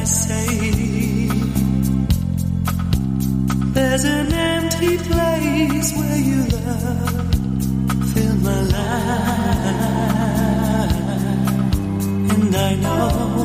I say? There's an empty place where you love fill my life, and I know.